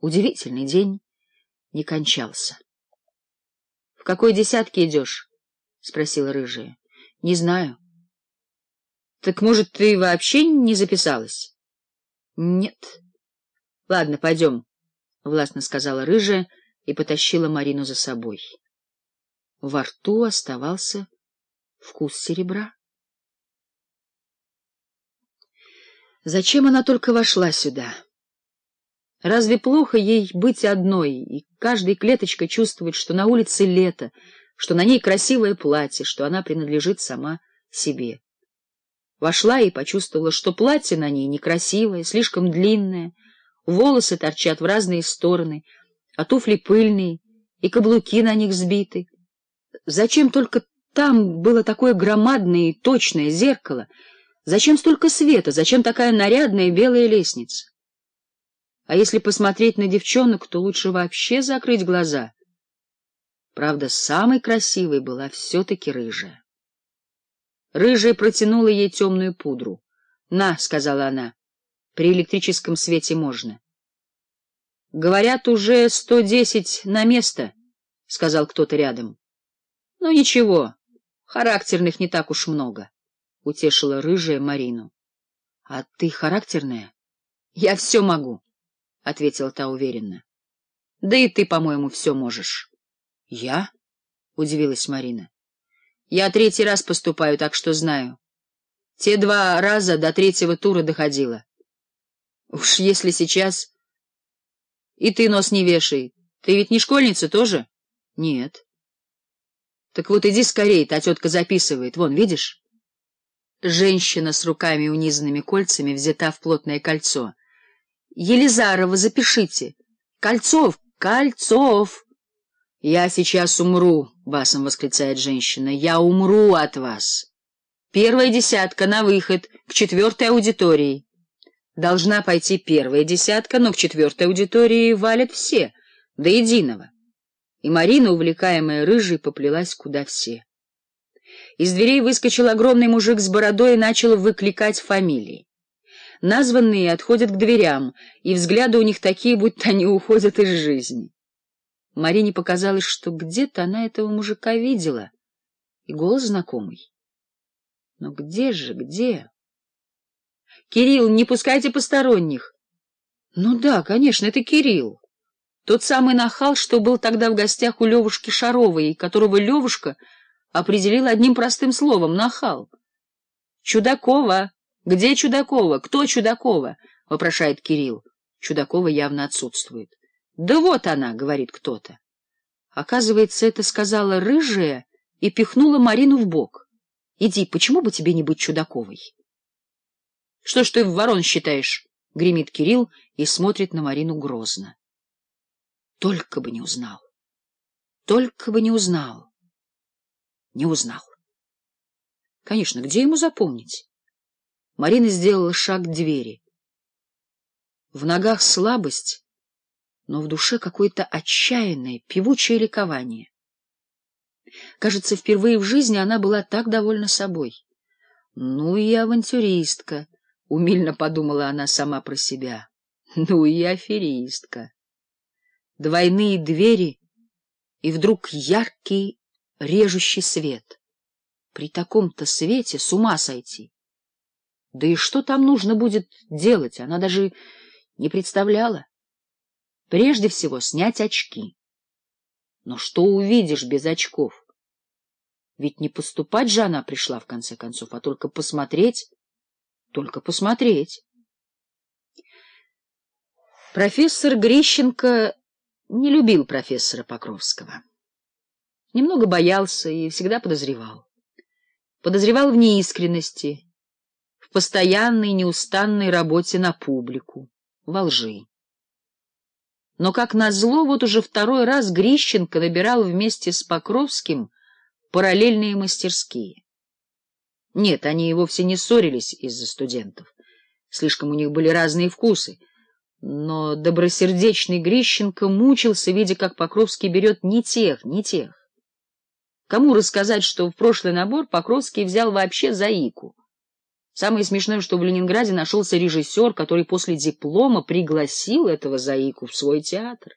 Удивительный день не кончался. — В какой десятке идешь? — спросила рыжая. — Не знаю. — Так, может, ты вообще не записалась? — Нет. — Ладно, пойдем, — властно сказала рыжая и потащила Марину за собой. Во рту оставался вкус серебра. Зачем она только вошла сюда? — Разве плохо ей быть одной, и каждой клеточкой чувствует, что на улице лето, что на ней красивое платье, что она принадлежит сама себе? Вошла и почувствовала, что платье на ней некрасивое, слишком длинное, волосы торчат в разные стороны, а туфли пыльные, и каблуки на них сбиты. Зачем только там было такое громадное и точное зеркало? Зачем столько света? Зачем такая нарядная белая лестница? А если посмотреть на девчонок, то лучше вообще закрыть глаза. Правда, самой красивой была все-таки рыжая. Рыжая протянула ей темную пудру. — На, — сказала она, — при электрическом свете можно. — Говорят, уже сто десять на место, — сказал кто-то рядом. — Ну, ничего, характерных не так уж много, — утешила рыжая Марину. — А ты характерная? — Я все могу. — ответила та уверенно. — Да и ты, по-моему, все можешь. — Я? — удивилась Марина. — Я третий раз поступаю, так что знаю. Те два раза до третьего тура доходила. Уж если сейчас... И ты нос не вешай. Ты ведь не школьница тоже? — Нет. — Так вот иди скорее, та тетка записывает. Вон, видишь? Женщина с руками унизанными кольцами взята в плотное кольцо — Елизарова запишите. Кольцов, Кольцов!» «Я сейчас умру!» — басом восклицает женщина. «Я умру от вас!» «Первая десятка на выход, к четвертой аудитории!» Должна пойти первая десятка, но к четвертой аудитории валят все, до единого. И Марина, увлекаемая рыжей, поплелась куда все. Из дверей выскочил огромный мужик с бородой и начал выкликать фамилии. Названные отходят к дверям, и взгляды у них такие, будто они уходят из жизни. Марине показалось, что где-то она этого мужика видела, и голос знакомый. Но где же, где? — Кирилл, не пускайте посторонних. — Ну да, конечно, это Кирилл. Тот самый нахал, что был тогда в гостях у Левушки Шаровой, которого Левушка определил одним простым словом — нахал. — Чудакова! Где Чудакова? Кто Чудакова? — вопрошает Кирилл. Чудакова явно отсутствует. — Да вот она, — говорит кто-то. Оказывается, это сказала рыжая и пихнула Марину в бок. — Иди, почему бы тебе не быть Чудаковой? — Что ж ты в ворон считаешь? — гремит Кирилл и смотрит на Марину грозно. Только бы не узнал. Только бы не узнал. Не узнал. Конечно, где ему запомнить? Марина сделала шаг к двери. В ногах слабость, но в душе какое-то отчаянное, певучее ликование. Кажется, впервые в жизни она была так довольна собой. «Ну и авантюристка», — умильно подумала она сама про себя. «Ну и аферистка». Двойные двери и вдруг яркий режущий свет. При таком-то свете с ума сойти. Да и что там нужно будет делать, она даже не представляла. Прежде всего, снять очки. Но что увидишь без очков? Ведь не поступать же она пришла, в конце концов, а только посмотреть, только посмотреть. Профессор Грищенко не любил профессора Покровского. Немного боялся и всегда подозревал. Подозревал в неискренности, постоянной неустанной работе на публику, во лжи. Но, как назло, вот уже второй раз Грищенко набирал вместе с Покровским параллельные мастерские. Нет, они и вовсе не ссорились из-за студентов. Слишком у них были разные вкусы. Но добросердечный Грищенко мучился, видя, как Покровский берет не тех, не тех. Кому рассказать, что в прошлый набор Покровский взял вообще заику? Самое смешное, что в Ленинграде нашелся режиссер, который после диплома пригласил этого Заику в свой театр.